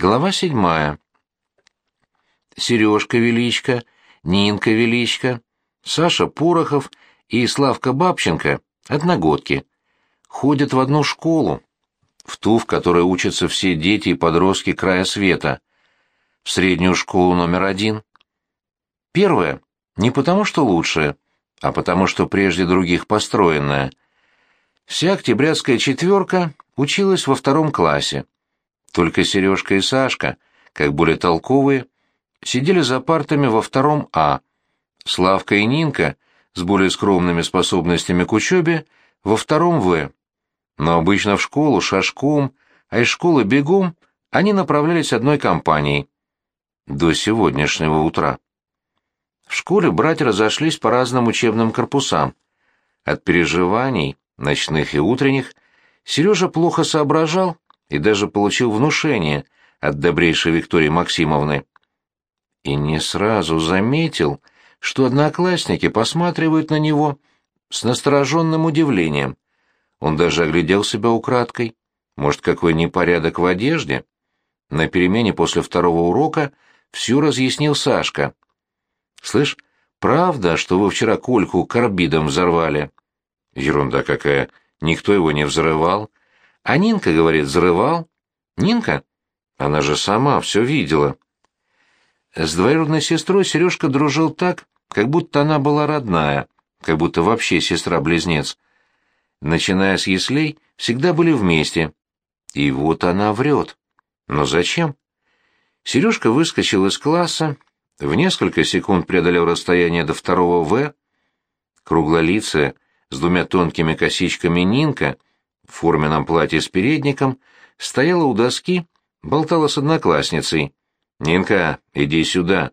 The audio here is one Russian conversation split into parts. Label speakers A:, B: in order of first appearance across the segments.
A: Глава седьмая. Сережка Величко, Нинка Величко, Саша Порохов и Славка Бабченко — одногодки. Ходят в одну школу, в ту, в которой учатся все дети и подростки края света, в среднюю школу номер один. Первая — не потому что лучшая, а потому что прежде других построенная. Вся октябрятская четверка училась во втором классе. Только Сережка и Сашка, как более толковые, сидели за партами во втором А. Славка и Нинка с более скромными способностями к учебе во втором В. Но обычно в школу шашком, а из школы бегом они направлялись одной компанией. До сегодняшнего утра. В школе братья разошлись по разным учебным корпусам. От переживаний, ночных и утренних, Сережа плохо соображал и даже получил внушение от добрейшей Виктории Максимовны. И не сразу заметил, что одноклассники посматривают на него с настороженным удивлением. Он даже оглядел себя украдкой. Может, какой непорядок в одежде? На перемене после второго урока всю разъяснил Сашка. «Слышь, правда, что вы вчера Кольку карбидом взорвали?» «Ерунда какая, никто его не взрывал. А Нинка, говорит, взрывал. Нинка? Она же сама все видела. С двоюродной сестрой Сережка дружил так, как будто она была родная, как будто вообще сестра-близнец. Начиная с яслей, всегда были вместе. И вот она врет. Но зачем? Сережка выскочил из класса, в несколько секунд преодолел расстояние до второго «В». Круглолицая, с двумя тонкими косичками Нинка — в форменном платье с передником, стояла у доски, болтала с одноклассницей. «Нинка, иди сюда».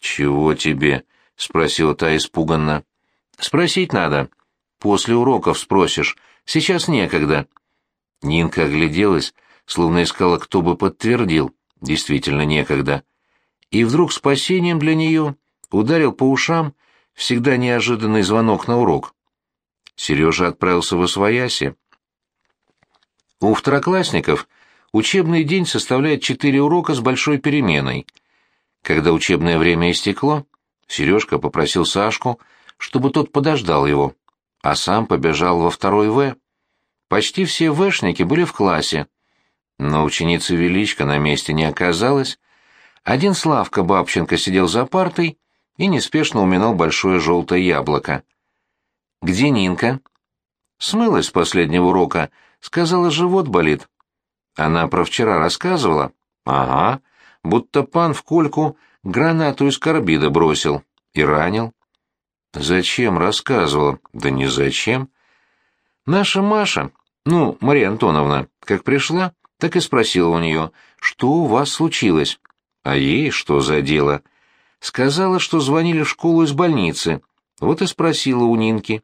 A: «Чего тебе?» — спросила та испуганно. «Спросить надо. После уроков спросишь. Сейчас некогда». Нинка огляделась, словно искала, кто бы подтвердил. Действительно некогда. И вдруг спасением для нее ударил по ушам всегда неожиданный звонок на урок. Сережа отправился в Освояси. У второклассников учебный день составляет четыре урока с большой переменой. Когда учебное время истекло, Сережка попросил Сашку, чтобы тот подождал его, а сам побежал во второй В. Почти все Вшники были в классе, но ученицы Величко на месте не оказалось. Один Славка Бабченко сидел за партой и неспешно уминал большое желтое яблоко. «Где Нинка?» «Смылась с последнего урока», Сказала, живот болит. Она про вчера рассказывала? Ага, будто пан в кольку гранату из карбида бросил и ранил. Зачем рассказывала? Да не зачем. Наша Маша, ну, Мария Антоновна, как пришла, так и спросила у нее, что у вас случилось. А ей что за дело? Сказала, что звонили в школу из больницы. Вот и спросила у Нинки.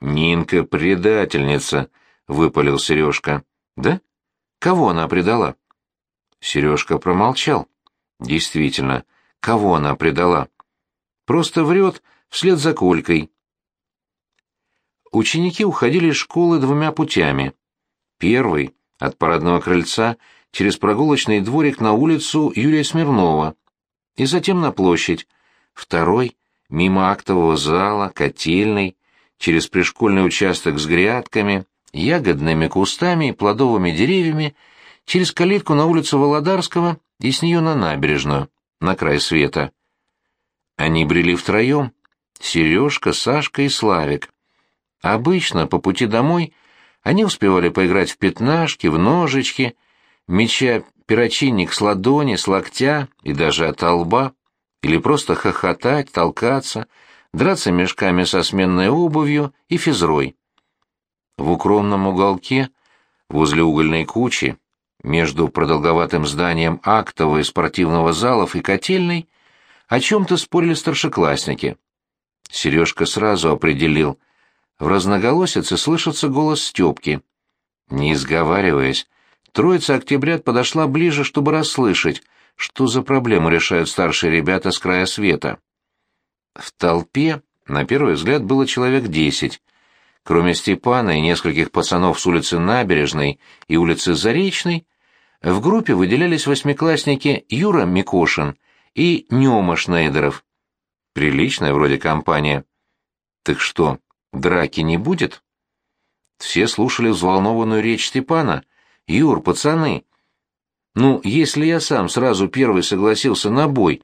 A: Нинка предательница, — выпалил Сережка. «Да? Кого она предала?» Сережка промолчал. «Действительно, кого она предала?» «Просто врет вслед за Колькой». Ученики уходили из школы двумя путями. Первый — от парадного крыльца через прогулочный дворик на улицу Юрия Смирнова и затем на площадь. Второй — мимо актового зала, котельной, через пришкольный участок с грядками — ягодными кустами и плодовыми деревьями через калитку на улицу Володарского и с нее на набережную, на край света. Они брели втроем, Сережка, Сашка и Славик. Обычно по пути домой они успевали поиграть в пятнашки, в ножички, меча перочинник с ладони, с локтя и даже от лба, или просто хохотать, толкаться, драться мешками со сменной обувью и физрой. В укромном уголке, возле угольной кучи, между продолговатым зданием актового и спортивного залов и котельной, о чем-то спорили старшеклассники. Сережка сразу определил. В разноголосице слышится голос Степки. Не изговариваясь, троица октябрят подошла ближе, чтобы расслышать, что за проблему решают старшие ребята с края света. В толпе, на первый взгляд, было человек десять — Кроме Степана и нескольких пацанов с улицы Набережной и улицы Заречной, В группе выделялись восьмиклассники Юра Микошин и Нема Шнейдеров. Приличная вроде компания. Так что, драки не будет? Все слушали взволнованную речь Степана. «Юр, пацаны!» «Ну, если я сам сразу первый согласился на бой,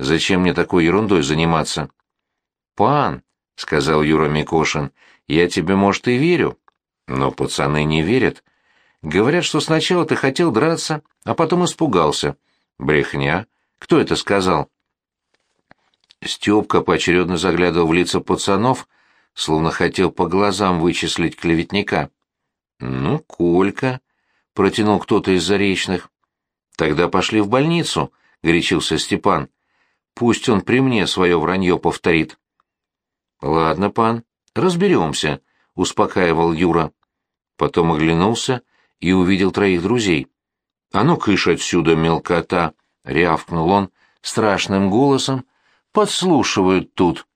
A: зачем мне такой ерундой заниматься?» «Пан», — сказал Юра Микошин, — «я тебе, может, и верю, но пацаны не верят. Говорят, что сначала ты хотел драться, а потом испугался. Брехня. Кто это сказал?» Степка поочередно заглядывал в лица пацанов, словно хотел по глазам вычислить клеветника. «Ну, Колька», — протянул кто-то из заречных. «Тогда пошли в больницу», — горячился Степан. «Пусть он при мне свое вранье повторит». «Ладно, пан, разберемся», — успокаивал Юра. Потом оглянулся и увидел троих друзей. «А ну, кыш отсюда, мелкота!» — рявкнул он страшным голосом. «Подслушивают тут!»